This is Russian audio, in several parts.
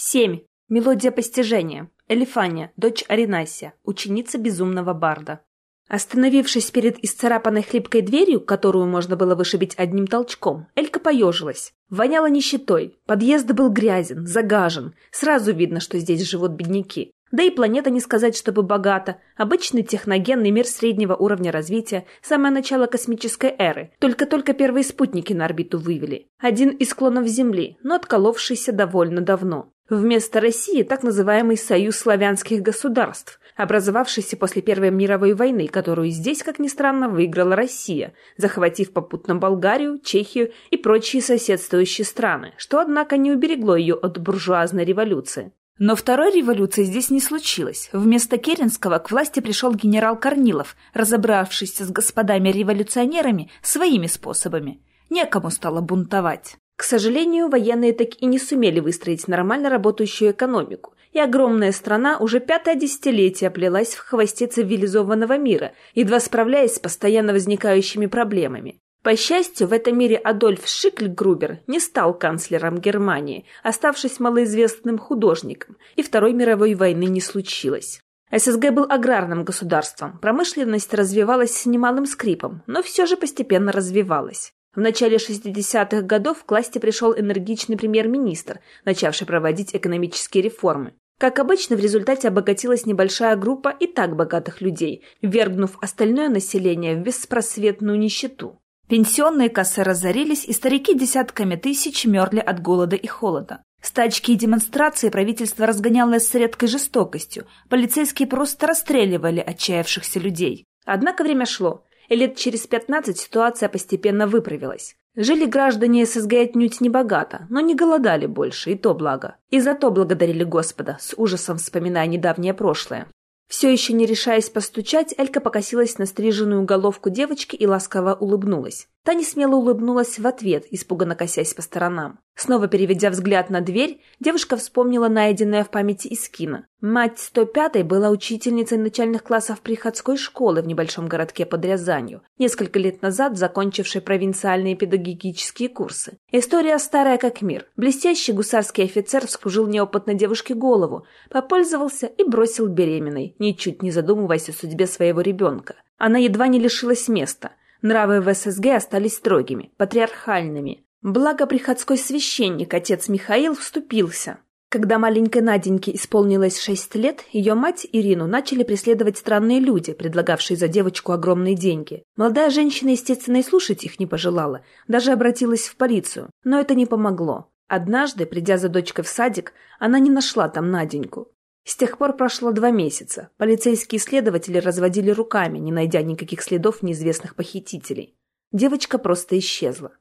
7. Мелодия постижения. Элифания, дочь Аринасия, ученица безумного барда. Остановившись перед исцарапанной хлипкой дверью, которую можно было вышибить одним толчком, Элька поежилась. Воняло нищетой, подъезд был грязен, загажен. Сразу видно, что здесь живут бедняки. Да и планета не сказать, чтобы богата. Обычный техногенный мир среднего уровня развития, самое начало космической эры. Только-только первые спутники на орбиту вывели. Один из клонов Земли, но отколовшийся довольно давно. Вместо России так называемый Союз славянских государств, образовавшийся после Первой мировой войны, которую здесь, как ни странно, выиграла Россия, захватив попутно Болгарию, Чехию и прочие соседствующие страны, что, однако, не уберегло ее от буржуазной революции. Но второй революции здесь не случилось. Вместо Керенского к власти пришел генерал Корнилов, разобравшийся с господами-революционерами своими способами. Некому стало бунтовать. К сожалению, военные так и не сумели выстроить нормально работающую экономику, и огромная страна уже пятое десятилетие плелась в хвосте цивилизованного мира, едва справляясь с постоянно возникающими проблемами. По счастью, в этом мире Адольф Шикльгрубер не стал канцлером Германии, оставшись малоизвестным художником, и Второй мировой войны не случилось. ССГ был аграрным государством, промышленность развивалась с немалым скрипом, но все же постепенно развивалась. В начале 60-х годов к власти пришел энергичный премьер-министр, начавший проводить экономические реформы. Как обычно, в результате обогатилась небольшая группа и так богатых людей, вергнув остальное население в беспросветную нищету. Пенсионные кассы разорились, и старики десятками тысяч мерли от голода и холода. Стачки и демонстрации правительство разгоняло с редкой жестокостью, полицейские просто расстреливали отчаявшихся людей. Однако время шло, лет через пятнадцать ситуация постепенно выправилась. Жили граждане ССГ отнюдь не богато, но не голодали больше, и то благо. И за то благодарили Господа, с ужасом вспоминая недавнее прошлое. Все еще не решаясь постучать, Элька покосилась на стриженную головку девочки и ласково улыбнулась. Та не смело улыбнулась в ответ, испуганно косясь по сторонам. Снова переведя взгляд на дверь, девушка вспомнила найденное в памяти из кино. Мать 105-й была учительницей начальных классов приходской школы в небольшом городке под Рязанью, несколько лет назад закончившей провинциальные педагогические курсы. История старая как мир. Блестящий гусарский офицер вскружил неопытной девушке голову, попользовался и бросил беременной, ничуть не задумываясь о судьбе своего ребенка. Она едва не лишилась места. Нравы в ССГ остались строгими, патриархальными. Благо приходской священник, отец Михаил, вступился. Когда маленькой Наденьке исполнилось шесть лет, ее мать Ирину начали преследовать странные люди, предлагавшие за девочку огромные деньги. Молодая женщина, естественно, и слушать их не пожелала, даже обратилась в полицию, но это не помогло. Однажды, придя за дочкой в садик, она не нашла там Наденьку. С тех пор прошло два месяца. Полицейские следователи разводили руками, не найдя никаких следов неизвестных похитителей. Девочка просто исчезла.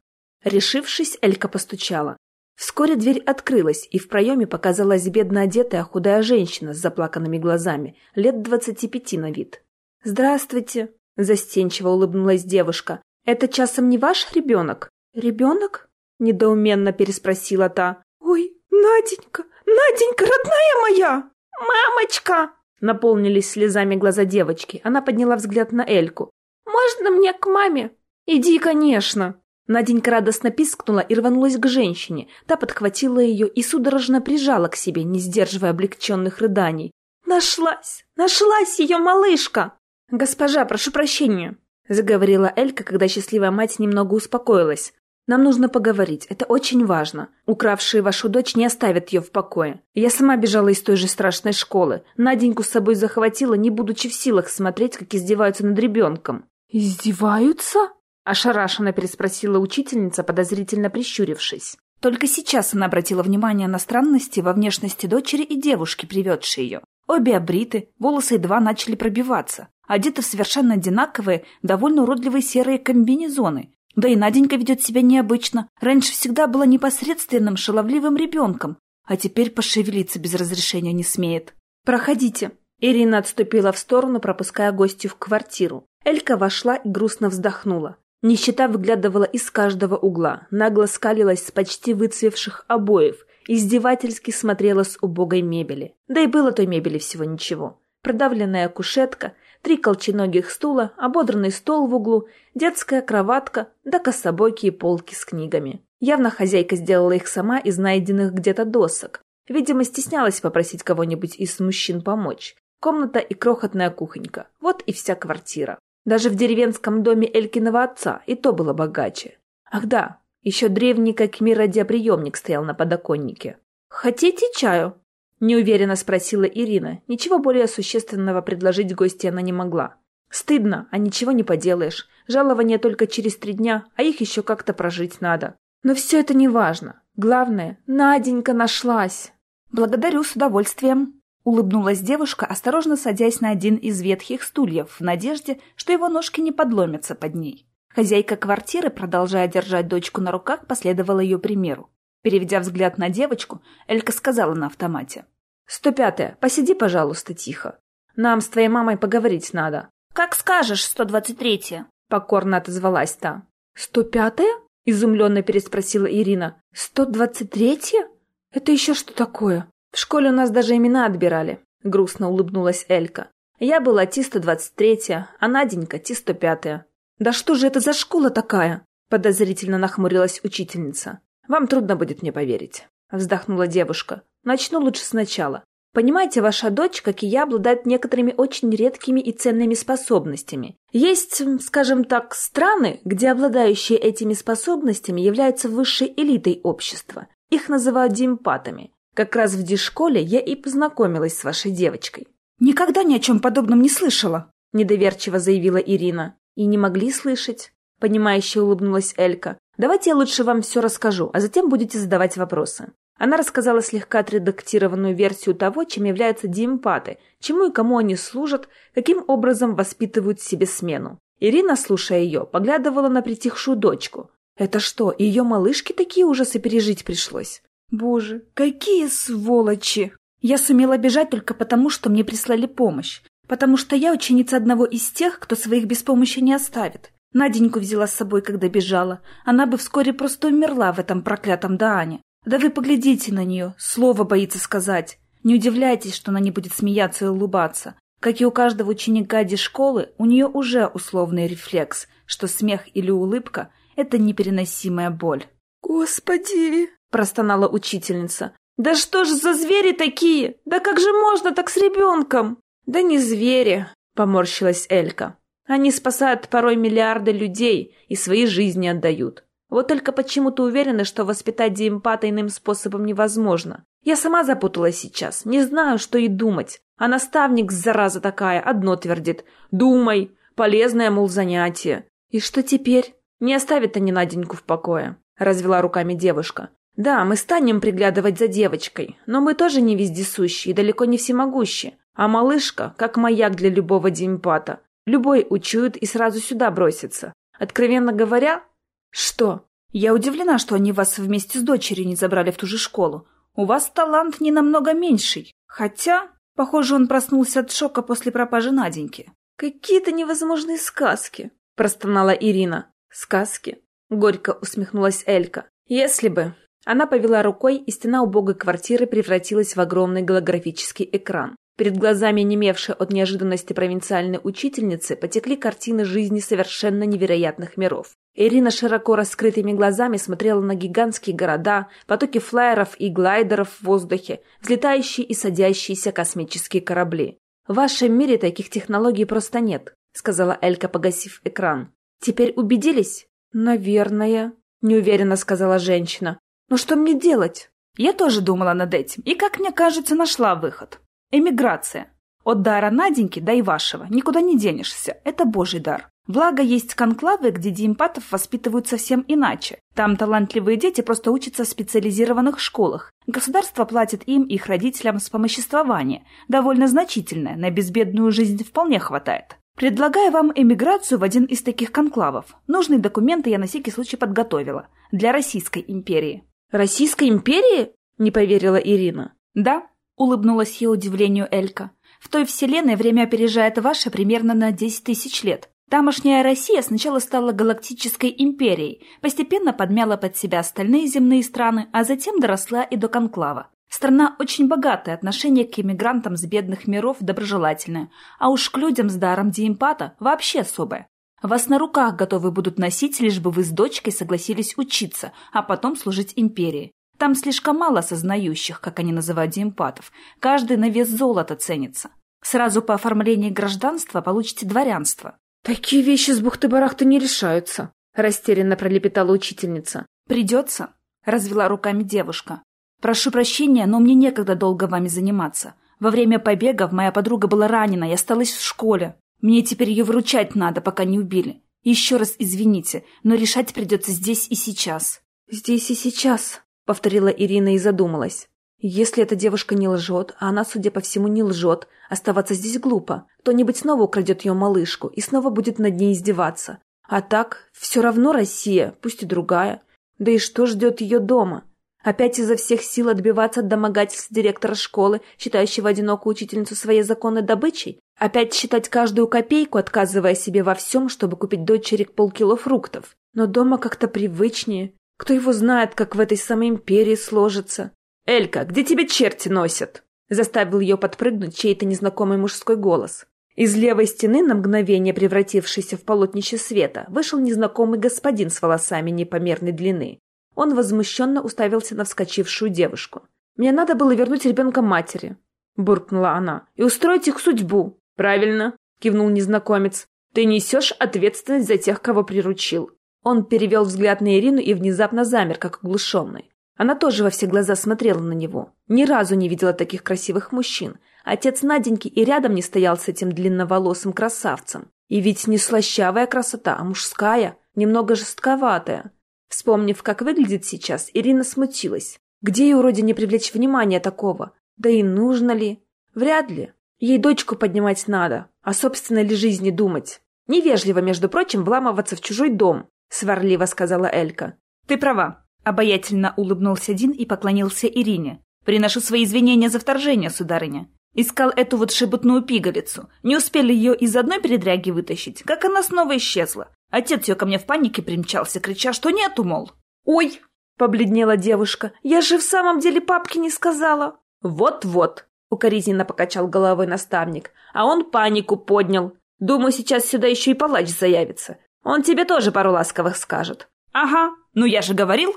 Решившись, Элька постучала. Вскоре дверь открылась, и в проеме показалась бедно одетая худая женщина с заплаканными глазами, лет двадцати пяти на вид. «Здравствуйте!» – застенчиво улыбнулась девушка. «Это часом не ваш ребенок?» «Ребенок?» – недоуменно переспросила та. «Ой, Наденька! Наденька, родная моя!» «Мамочка!» Наполнились слезами глаза девочки. Она подняла взгляд на Эльку. «Можно мне к маме?» «Иди, конечно!» Наденька радостно пискнула и рванулась к женщине. Та подхватила ее и судорожно прижала к себе, не сдерживая облегченных рыданий. «Нашлась! Нашлась ее малышка!» «Госпожа, прошу прощения!» — заговорила Элька, когда счастливая мать немного успокоилась. Нам нужно поговорить, это очень важно. Укравшие вашу дочь не оставят ее в покое. Я сама бежала из той же страшной школы. Наденьку с собой захватила, не будучи в силах смотреть, как издеваются над ребенком». «Издеваются?» – ошарашенно переспросила учительница, подозрительно прищурившись. Только сейчас она обратила внимание на странности во внешности дочери и девушки, приведшей ее. Обе обриты, волосы едва начали пробиваться. Одеты в совершенно одинаковые, довольно уродливые серые комбинезоны, да и Наденька ведет себя необычно. Раньше всегда была непосредственным, шаловливым ребенком, а теперь пошевелиться без разрешения не смеет. «Проходите». Ирина отступила в сторону, пропуская гостью в квартиру. Элька вошла и грустно вздохнула. Нищета выглядывала из каждого угла, нагло скалилась с почти выцвевших обоев, издевательски смотрела с убогой мебели. Да и было той мебели всего ничего. Продавленная кушетка, три колченогих стула, ободранный стол в углу, детская кроватка да кособокие полки с книгами. Явно хозяйка сделала их сама из найденных где-то досок. Видимо, стеснялась попросить кого-нибудь из мужчин помочь. Комната и крохотная кухонька. Вот и вся квартира. Даже в деревенском доме Элькиного отца и то было богаче. Ах да, еще древний как мир радиоприемник стоял на подоконнике. «Хотите чаю?» – неуверенно спросила Ирина. Ничего более существенного предложить гости она не могла. Стыдно, а ничего не поделаешь. Жалование только через три дня, а их еще как-то прожить надо. Но все это не важно. Главное, Наденька нашлась. Благодарю с удовольствием. Улыбнулась девушка, осторожно садясь на один из ветхих стульев, в надежде, что его ножки не подломятся под ней. Хозяйка квартиры, продолжая держать дочку на руках, последовала ее примеру. Переведя взгляд на девочку, Элька сказала на автомате. «Сто пятая, посиди, пожалуйста, тихо. Нам с твоей мамой поговорить надо». «Как скажешь, сто двадцать третья», — покорно отозвалась та. «Сто пятая?» — изумленно переспросила Ирина. «Сто двадцать третья? Это еще что такое?» «В школе у нас даже имена отбирали», — грустно улыбнулась Элька. «Я была Ти-123, двадцать третья, а Наденька Ти-105. пятая. «Да что же это за школа такая?» — подозрительно нахмурилась учительница. «Вам трудно будет мне поверить», — вздохнула девушка. «Начну лучше сначала. Понимаете, ваша дочь, как и я, обладает некоторыми очень редкими и ценными способностями. Есть, скажем так, страны, где обладающие этими способностями являются высшей элитой общества. Их называют димпатами. Как раз в дишколе я и познакомилась с вашей девочкой». «Никогда ни о чем подобном не слышала», — недоверчиво заявила Ирина. «И не могли слышать?» — понимающе улыбнулась Элька. Давайте я лучше вам все расскажу, а затем будете задавать вопросы. Она рассказала слегка отредактированную версию того, чем являются диэмпаты, чему и кому они служат, каким образом воспитывают себе смену. Ирина, слушая ее, поглядывала на притихшую дочку. Это что, ее малышке такие ужасы пережить пришлось? Боже, какие сволочи! Я сумела бежать только потому, что мне прислали помощь. Потому что я ученица одного из тех, кто своих без помощи не оставит. Наденьку взяла с собой, когда бежала. Она бы вскоре просто умерла в этом проклятом Даане. Да вы поглядите на нее, слово боится сказать. Не удивляйтесь, что она не будет смеяться и улыбаться. Как и у каждого ученика школы, у нее уже условный рефлекс, что смех или улыбка – это непереносимая боль. «Господи!» – простонала учительница. «Да что ж за звери такие? Да как же можно так с ребенком?» «Да не звери!» – поморщилась Элька. Они спасают порой миллиарды людей и свои жизни отдают. Вот только почему-то уверены, что воспитать диэмпата иным способом невозможно. Я сама запуталась сейчас, не знаю, что и думать. А наставник, зараза такая, одно твердит. «Думай! Полезное, мол, занятие!» «И что теперь?» «Не оставит они Наденьку в покое», — развела руками девушка. «Да, мы станем приглядывать за девочкой, но мы тоже не вездесущие и далеко не всемогущие. А малышка, как маяк для любого диэмпата. Любой учует и сразу сюда бросится. Откровенно говоря... Что? Я удивлена, что они вас вместе с дочерью не забрали в ту же школу. У вас талант не намного меньший. Хотя, похоже, он проснулся от шока после пропажи Наденьки. Какие-то невозможные сказки, простонала Ирина. Сказки? Горько усмехнулась Элька. Если бы... Она повела рукой, и стена убогой квартиры превратилась в огромный голографический экран. Перед глазами, немевшей от неожиданности провинциальной учительницы, потекли картины жизни совершенно невероятных миров. Ирина широко раскрытыми глазами смотрела на гигантские города, потоки флайеров и глайдеров в воздухе, взлетающие и садящиеся космические корабли. «В вашем мире таких технологий просто нет», — сказала Элька, погасив экран. «Теперь убедились?» «Наверное», — неуверенно сказала женщина. «Но что мне делать?» «Я тоже думала над этим, и, как мне кажется, нашла выход», Эмиграция. От дара Наденьки да и вашего никуда не денешься. Это божий дар. Благо, есть конклавы, где диэмпатов воспитывают совсем иначе. Там талантливые дети просто учатся в специализированных школах. Государство платит им и их родителям вспомоществование. Довольно значительное, на безбедную жизнь вполне хватает. Предлагаю вам эмиграцию в один из таких конклавов. Нужные документы я на всякий случай подготовила. Для Российской империи. «Российской империи?» – не поверила Ирина. «Да, Улыбнулась ее удивлению Элька. В той вселенной время опережает ваше примерно на 10 тысяч лет. Тамошняя Россия сначала стала галактической империей, постепенно подмяла под себя остальные земные страны, а затем доросла и до конклава. Страна очень богатая, отношение к иммигрантам с бедных миров доброжелательное, а уж к людям с даром диэмпата вообще особое. Вас на руках готовы будут носить, лишь бы вы с дочкой согласились учиться, а потом служить империи. Там слишком мало сознающих, как они называют демпатов. Каждый на вес золота ценится. Сразу по оформлению гражданства получите дворянство. «Такие вещи с бухты-барахты не решаются», — растерянно пролепетала учительница. «Придется», — развела руками девушка. «Прошу прощения, но мне некогда долго вами заниматься. Во время побегов моя подруга была ранена и осталась в школе. Мне теперь ее выручать надо, пока не убили. Еще раз извините, но решать придется здесь и сейчас». «Здесь и сейчас», — повторила Ирина и задумалась. «Если эта девушка не лжет, а она, судя по всему, не лжет, оставаться здесь глупо. Кто-нибудь снова украдет ее малышку и снова будет над ней издеваться. А так, все равно Россия, пусть и другая. Да и что ждет ее дома? Опять изо всех сил отбиваться от домогательств директора школы, считающего одинокую учительницу своей законной добычей? Опять считать каждую копейку, отказывая себе во всем, чтобы купить дочери полкило фруктов? Но дома как-то привычнее. Кто его знает, как в этой самой империи сложится? «Элька, где тебя черти носят?» Заставил ее подпрыгнуть чей-то незнакомый мужской голос. Из левой стены, на мгновение превратившейся в полотнище света, вышел незнакомый господин с волосами непомерной длины. Он возмущенно уставился на вскочившую девушку. «Мне надо было вернуть ребенка матери», — буркнула она, — «и устроить их судьбу». «Правильно», — кивнул незнакомец. «Ты несешь ответственность за тех, кого приручил». Он перевел взгляд на Ирину и внезапно замер, как оглушенный. Она тоже во все глаза смотрела на него. Ни разу не видела таких красивых мужчин. Отец Наденьки и рядом не стоял с этим длинноволосым красавцем. И ведь не слащавая красота, а мужская, немного жестковатая. Вспомнив, как выглядит сейчас, Ирина смутилась. Где ей вроде не привлечь внимания такого? Да и нужно ли? Вряд ли. Ей дочку поднимать надо, о собственной ли жизни думать. Невежливо, между прочим, вламываться в чужой дом, сварливо сказала Элька. Ты права. Обаятельно улыбнулся Дин и поклонился Ирине. «Приношу свои извинения за вторжение, сударыня. Искал эту вот шебутную пигалицу. Не успели ее из одной передряги вытащить, как она снова исчезла. Отец ее ко мне в панике примчался, крича, что нету, мол. «Ой!» — побледнела девушка. «Я же в самом деле папке не сказала!» «Вот-вот!» — укоризненно покачал головой наставник. «А он панику поднял. Думаю, сейчас сюда еще и палач заявится. Он тебе тоже пару ласковых скажет». «Ага, ну я же говорил!»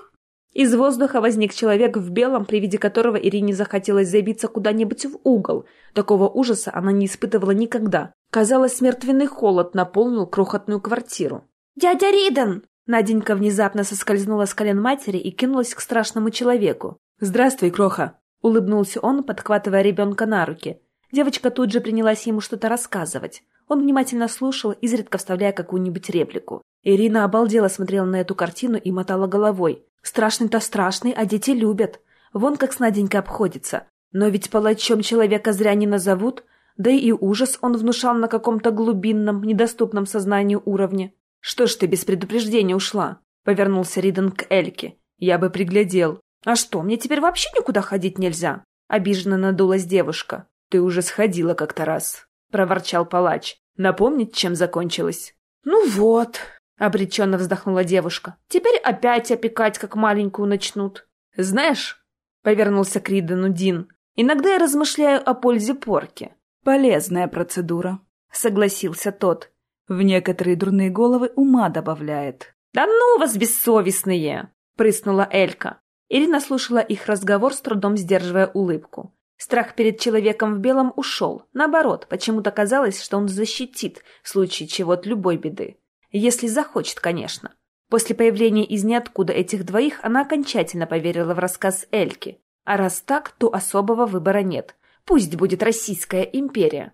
Из воздуха возник человек в белом, при виде которого Ирине захотелось забиться куда-нибудь в угол. Такого ужаса она не испытывала никогда. Казалось, мертвенный холод наполнил крохотную квартиру. «Дядя Риден!» Наденька внезапно соскользнула с колен матери и кинулась к страшному человеку. «Здравствуй, Кроха!» — улыбнулся он, подхватывая ребенка на руки. Девочка тут же принялась ему что-то рассказывать. Он внимательно слушал, изредка вставляя какую-нибудь реплику. Ирина обалдела смотрела на эту картину и мотала головой. Страшный-то страшный, а дети любят. Вон как с Наденькой обходится. Но ведь палачом человека зря не назовут, да и ужас он внушал на каком-то глубинном, недоступном сознанию уровне. «Что ж ты без предупреждения ушла?» — повернулся Риден к Эльке. «Я бы приглядел». «А что, мне теперь вообще никуда ходить нельзя?» — обиженно надулась девушка. «Ты уже сходила как-то раз», — проворчал палач. «Напомнить, чем закончилось?» «Ну вот», Обреченно вздохнула девушка. Теперь опять опекать, как маленькую начнут. Знаешь, повернулся к Ридену Дин, иногда я размышляю о пользе порки. Полезная процедура, согласился тот. В некоторые дурные головы ума добавляет. Да ну вас, бессовестные! прыснула Элька. Ирина слушала их разговор, с трудом сдерживая улыбку. Страх перед человеком в белом ушел. Наоборот, почему-то казалось, что он защитит в случае чего от любой беды. Если захочет, конечно. После появления из ниоткуда этих двоих она окончательно поверила в рассказ Эльки. А раз так, то особого выбора нет. Пусть будет Российская империя.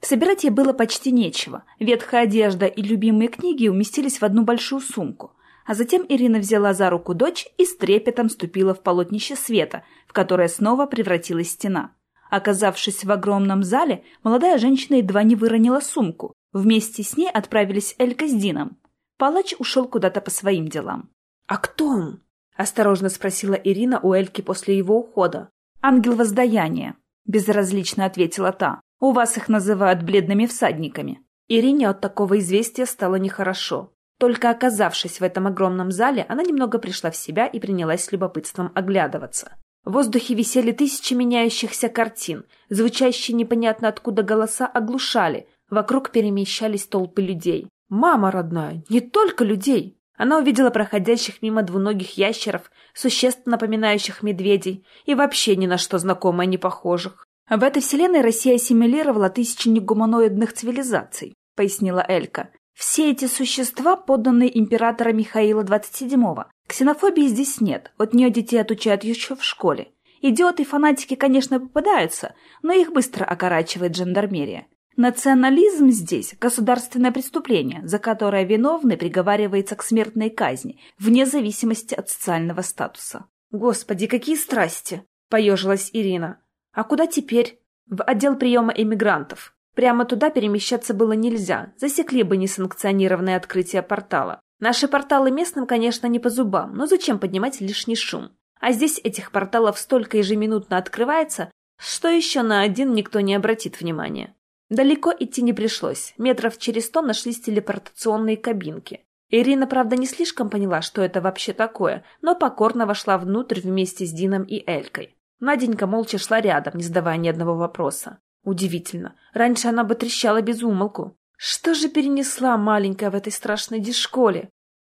Собирать ей было почти нечего. Ветхая одежда и любимые книги уместились в одну большую сумку. А затем Ирина взяла за руку дочь и с трепетом ступила в полотнище света, в которое снова превратилась стена. Оказавшись в огромном зале, молодая женщина едва не выронила сумку, Вместе с ней отправились Элька с Дином. Палач ушел куда-то по своим делам. «А кто он?» — осторожно спросила Ирина у Эльки после его ухода. «Ангел воздаяния», — безразлично ответила та. «У вас их называют бледными всадниками». Ирине от такого известия стало нехорошо. Только оказавшись в этом огромном зале, она немного пришла в себя и принялась с любопытством оглядываться. В воздухе висели тысячи меняющихся картин, звучащие непонятно откуда голоса оглушали, Вокруг перемещались толпы людей. Мама родная, не только людей! Она увидела проходящих мимо двуногих ящеров, существ, напоминающих медведей, и вообще ни на что знакомое не похожих. В этой вселенной Россия ассимилировала тысячи негуманоидных цивилизаций, пояснила Элька. Все эти существа, подданные императора Михаила XXVII. Ксенофобии здесь нет, от нее детей отучают еще в школе. Идиоты и фанатики, конечно, попадаются, но их быстро окорачивает жандармерия. Национализм здесь – государственное преступление, за которое виновный приговаривается к смертной казни, вне зависимости от социального статуса. «Господи, какие страсти!» – поежилась Ирина. «А куда теперь?» «В отдел приема эмигрантов. Прямо туда перемещаться было нельзя, засекли бы несанкционированное открытие портала. Наши порталы местным, конечно, не по зубам, но зачем поднимать лишний шум? А здесь этих порталов столько ежеминутно открывается, что еще на один никто не обратит внимания. Далеко идти не пришлось, метров через сто нашлись телепортационные кабинки. Ирина, правда, не слишком поняла, что это вообще такое, но покорно вошла внутрь вместе с Дином и Элькой. Наденька молча шла рядом, не задавая ни одного вопроса. Удивительно. Раньше она бы трещала без умолку. Что же перенесла маленькая в этой страшной дешколе?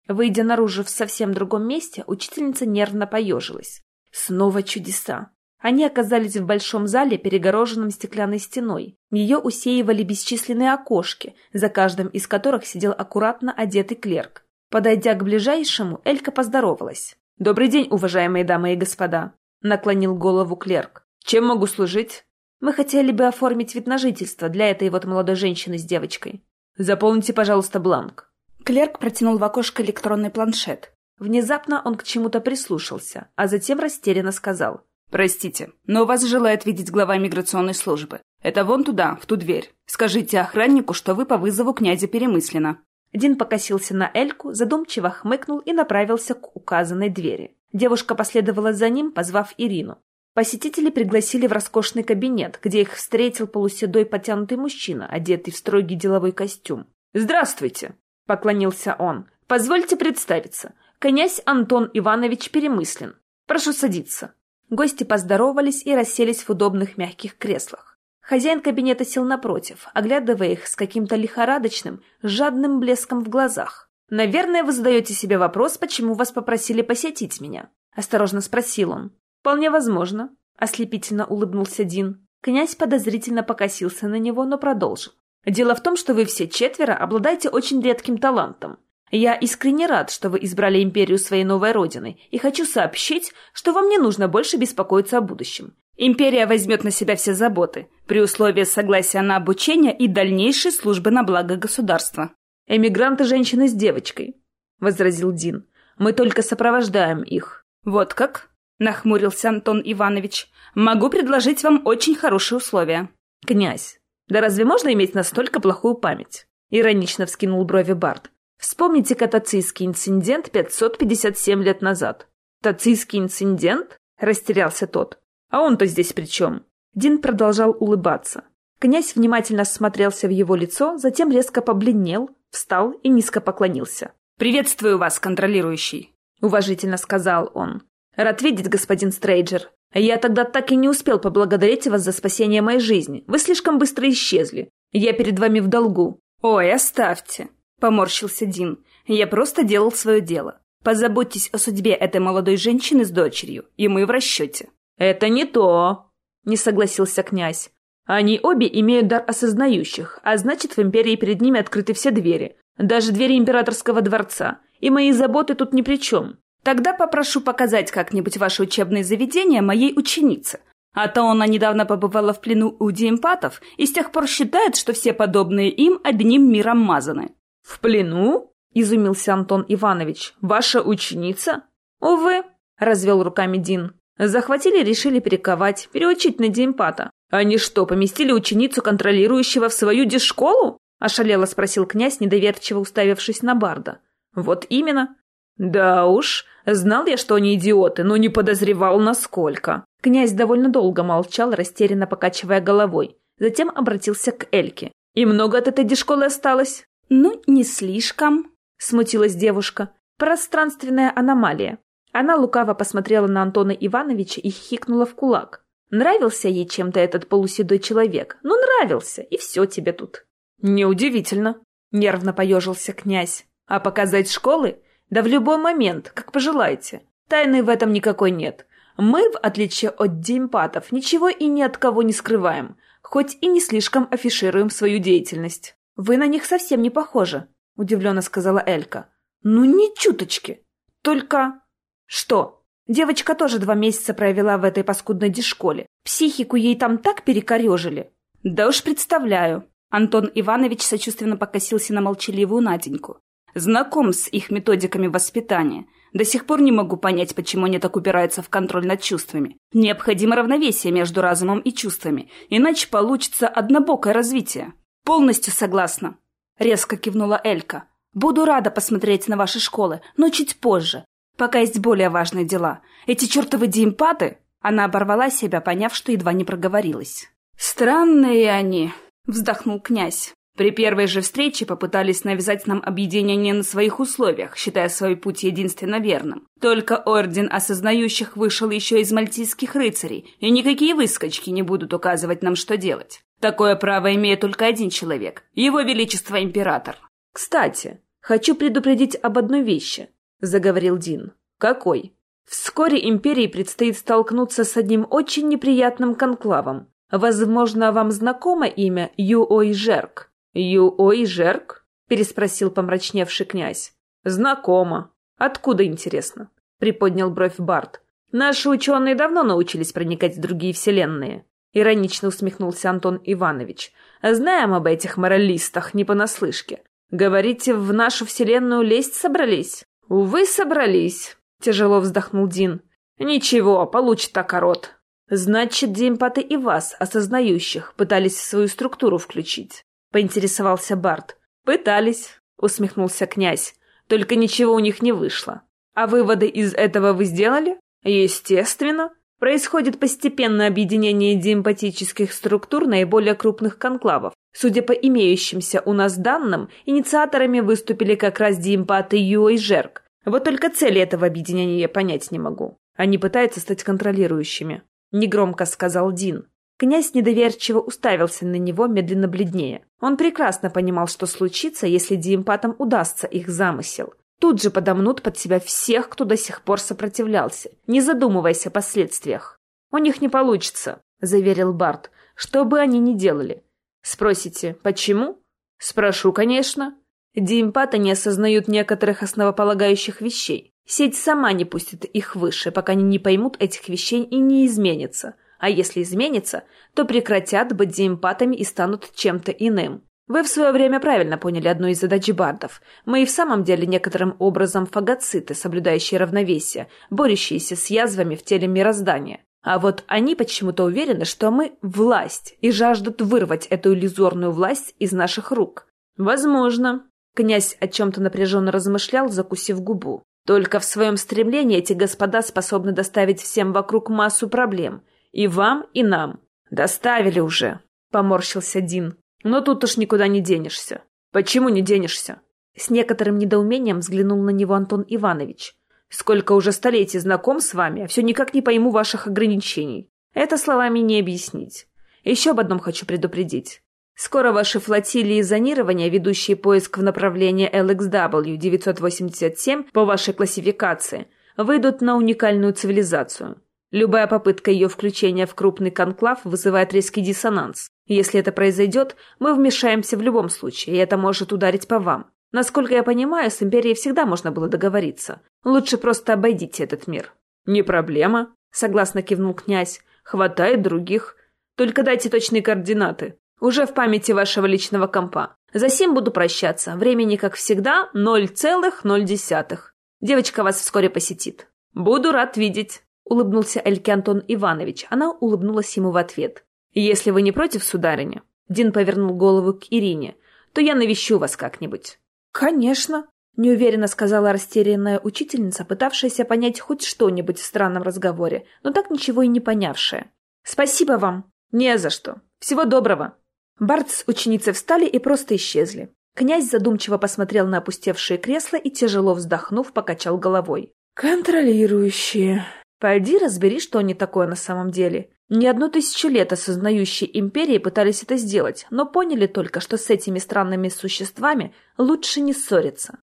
Выйдя наружу в совсем другом месте, учительница нервно поежилась. Снова чудеса. Они оказались в большом зале, перегороженном стеклянной стеной. Ее усеивали бесчисленные окошки, за каждым из которых сидел аккуратно одетый клерк. Подойдя к ближайшему, Элька поздоровалась. «Добрый день, уважаемые дамы и господа!» — наклонил голову клерк. «Чем могу служить?» Мы хотели бы оформить вид на жительство для этой вот молодой женщины с девочкой. Заполните, пожалуйста, бланк. Клерк протянул в окошко электронный планшет. Внезапно он к чему-то прислушался, а затем растерянно сказал. «Простите, но вас желает видеть глава миграционной службы. Это вон туда, в ту дверь. Скажите охраннику, что вы по вызову князя Перемыслина». Дин покосился на Эльку, задумчиво хмыкнул и направился к указанной двери. Девушка последовала за ним, позвав Ирину. Посетители пригласили в роскошный кабинет, где их встретил полуседой потянутый мужчина, одетый в строгий деловой костюм. «Здравствуйте!» — поклонился он. «Позвольте представиться. Князь Антон Иванович Перемыслен. Прошу садиться». Гости поздоровались и расселись в удобных мягких креслах. Хозяин кабинета сел напротив, оглядывая их с каким-то лихорадочным, жадным блеском в глазах. «Наверное, вы задаете себе вопрос, почему вас попросили посетить меня?» — осторожно спросил он. «Вполне возможно», — ослепительно улыбнулся Дин. Князь подозрительно покосился на него, но продолжил. «Дело в том, что вы все четверо обладаете очень редким талантом. Я искренне рад, что вы избрали империю своей новой родиной, и хочу сообщить, что вам не нужно больше беспокоиться о будущем. Империя возьмет на себя все заботы, при условии согласия на обучение и дальнейшей службы на благо государства». «Эмигранты женщины с девочкой», — возразил Дин. «Мы только сопровождаем их». «Вот как?» Нахмурился Антон Иванович. «Могу предложить вам очень хорошие условия». «Князь, да разве можно иметь настолько плохую память?» Иронично вскинул брови Барт. «Вспомните катацийский инцидент 557 лет назад». «Тацийский инцидент?» – растерялся тот. «А он-то здесь при чем?» Дин продолжал улыбаться. Князь внимательно смотрелся в его лицо, затем резко побледнел, встал и низко поклонился. «Приветствую вас, контролирующий», — уважительно сказал он. «Рад видеть, господин Стрейджер. Я тогда так и не успел поблагодарить вас за спасение моей жизни. Вы слишком быстро исчезли. Я перед вами в долгу». «Ой, оставьте», — поморщился Дин. «Я просто делал свое дело. Позаботьтесь о судьбе этой молодой женщины с дочерью, и мы в расчете». «Это не то», — не согласился князь. «Они обе имеют дар осознающих, а значит, в Империи перед ними открыты все двери, даже двери Императорского дворца, и мои заботы тут ни при чем. Тогда попрошу показать как-нибудь ваше учебное заведение моей ученице. А то она недавно побывала в плену у диэмпатов и с тех пор считает, что все подобные им одним миром мазаны». «В плену?» – изумился Антон Иванович. «Ваша ученица?» «Увы», – развел руками Дин. «Захватили, решили перековать, переучить на диэмпата. Они что, поместили ученицу контролирующего в свою дешколу?» – ошалело спросил князь, недоверчиво уставившись на Барда. «Вот именно. «Да уж, знал я, что они идиоты, но не подозревал, насколько». Князь довольно долго молчал, растерянно покачивая головой. Затем обратился к Эльке. «И много от этой дешколы осталось?» «Ну, не слишком», — смутилась девушка. «Пространственная аномалия». Она лукаво посмотрела на Антона Ивановича и хихикнула в кулак. Нравился ей чем-то этот полуседой человек? Ну, нравился, и все тебе тут. Неудивительно, нервно поежился князь. А показать школы? Да в любой момент, как пожелаете. Тайны в этом никакой нет. Мы, в отличие от демпатов, ничего и ни от кого не скрываем, хоть и не слишком афишируем свою деятельность. Вы на них совсем не похожи, удивленно сказала Элька. Ну, ни чуточки. Только... Что? Девочка тоже два месяца провела в этой паскудной дешколе. Психику ей там так перекорежили. Да уж представляю. Антон Иванович сочувственно покосился на молчаливую Наденьку. Знаком с их методиками воспитания. До сих пор не могу понять, почему они так упираются в контроль над чувствами. Необходимо равновесие между разумом и чувствами, иначе получится однобокое развитие. Полностью согласна. Резко кивнула Элька. Буду рада посмотреть на ваши школы, но чуть позже. Пока есть более важные дела. Эти чертовы диэмпаты... Она оборвала себя, поняв, что едва не проговорилась. «Странные они», — вздохнул князь. При первой же встрече попытались навязать нам объединение на своих условиях, считая свой путь единственно верным. Только Орден Осознающих вышел еще из мальтийских рыцарей, и никакие выскочки не будут указывать нам, что делать. Такое право имеет только один человек – Его Величество Император. «Кстати, хочу предупредить об одной вещи», – заговорил Дин. «Какой?» Вскоре Империи предстоит столкнуться с одним очень неприятным конклавом. Возможно, вам знакомо имя Юой Жерк? «Юой Жерк?» — переспросил помрачневший князь. «Знакомо. Откуда, интересно?» — приподнял бровь Барт. «Наши ученые давно научились проникать в другие вселенные», — иронично усмехнулся Антон Иванович. «Знаем об этих моралистах не понаслышке. Говорите, в нашу вселенную лезть собрались?» «Увы, собрались», — тяжело вздохнул Дин. «Ничего, получит окорот». «Значит, демпаты и вас, осознающих, пытались свою структуру включить?» — поинтересовался Барт. «Пытались», — усмехнулся князь. «Только ничего у них не вышло. А выводы из этого вы сделали?» «Естественно. Происходит постепенное объединение диэмпатических структур наиболее крупных конклавов. Судя по имеющимся у нас данным, инициаторами выступили как раз диэмпаты Юо и Жерк. Вот только цели этого объединения я понять не могу. Они пытаются стать контролирующими», — негромко сказал Дин. Князь недоверчиво уставился на него, медленно бледнее. Он прекрасно понимал, что случится, если диэмпатам удастся их замысел. Тут же подомнут под себя всех, кто до сих пор сопротивлялся, не задумываясь о последствиях. «У них не получится», — заверил Барт, — «что бы они ни делали». Спросите, почему? Спрошу, конечно. Диэмпаты не осознают некоторых основополагающих вещей. Сеть сама не пустит их выше, пока они не поймут этих вещей и не изменится а если изменится, то прекратят быть диэмпатами и станут чем-то иным. Вы в свое время правильно поняли одну из задач бардов. Мы и в самом деле некоторым образом фагоциты, соблюдающие равновесие, борющиеся с язвами в теле мироздания. А вот они почему-то уверены, что мы – власть, и жаждут вырвать эту иллюзорную власть из наших рук. Возможно. Князь о чем-то напряженно размышлял, закусив губу. Только в своем стремлении эти господа способны доставить всем вокруг массу проблем, и вам, и нам. Доставили уже, поморщился Дин. Но тут уж никуда не денешься. Почему не денешься? С некоторым недоумением взглянул на него Антон Иванович. Сколько уже столетий знаком с вами, а все никак не пойму ваших ограничений. Это словами не объяснить. Еще об одном хочу предупредить. Скоро ваши флотилии зонирования, ведущие поиск в направлении LXW-987 по вашей классификации, выйдут на уникальную цивилизацию. Любая попытка ее включения в крупный конклав вызывает резкий диссонанс. Если это произойдет, мы вмешаемся в любом случае, и это может ударить по вам. Насколько я понимаю, с Империей всегда можно было договориться. Лучше просто обойдите этот мир. «Не проблема», — согласно кивнул князь. «Хватает других. Только дайте точные координаты. Уже в памяти вашего личного компа. Засим буду прощаться. Времени, как всегда, ноль целых ноль десятых. Девочка вас вскоре посетит. Буду рад видеть» улыбнулся Эльке Антон Иванович. Она улыбнулась ему в ответ. «Если вы не против, сударыня?» Дин повернул голову к Ирине. «То я навещу вас как-нибудь». «Конечно», — неуверенно сказала растерянная учительница, пытавшаяся понять хоть что-нибудь в странном разговоре, но так ничего и не понявшая. «Спасибо вам». «Не за что. Всего доброго». Барт с ученицей встали и просто исчезли. Князь задумчиво посмотрел на опустевшие кресла и, тяжело вздохнув, покачал головой. «Контролирующие», Пойди разбери, что они такое на самом деле. Не одну тысячу лет осознающие империи пытались это сделать, но поняли только, что с этими странными существами лучше не ссориться.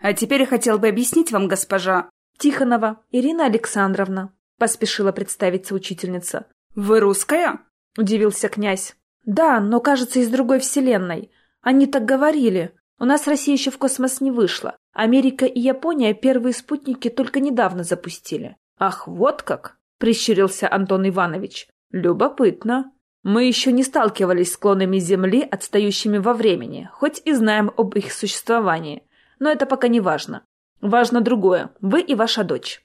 А теперь я хотел бы объяснить вам, госпожа... Тихонова Ирина Александровна, поспешила представиться учительница. Вы русская? Удивился князь. Да, но, кажется, из другой вселенной. Они так говорили. У нас Россия еще в космос не вышла. Америка и Япония первые спутники только недавно запустили. Ах, вот как! Прищурился Антон Иванович. Любопытно. Мы еще не сталкивались с клонами Земли, отстающими во времени, хоть и знаем об их существовании. Но это пока не важно. Важно другое. Вы и ваша дочь.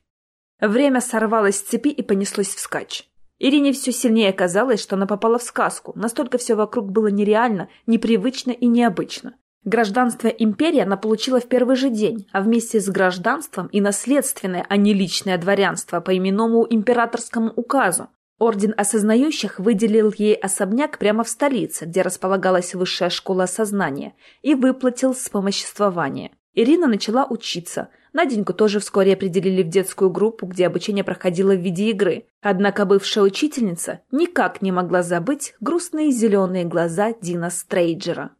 Время сорвалось с цепи и понеслось вскачь. Ирине все сильнее казалось, что она попала в сказку. Настолько все вокруг было нереально, непривычно и необычно. Гражданство империи она получила в первый же день, а вместе с гражданством и наследственное, а не личное дворянство по именному императорскому указу. Орден осознающих выделил ей особняк прямо в столице, где располагалась высшая школа сознания, и выплатил вспомоществование. Ирина начала учиться. Наденьку тоже вскоре определили в детскую группу, где обучение проходило в виде игры. Однако бывшая учительница никак не могла забыть грустные зеленые глаза Дина Стрейджера.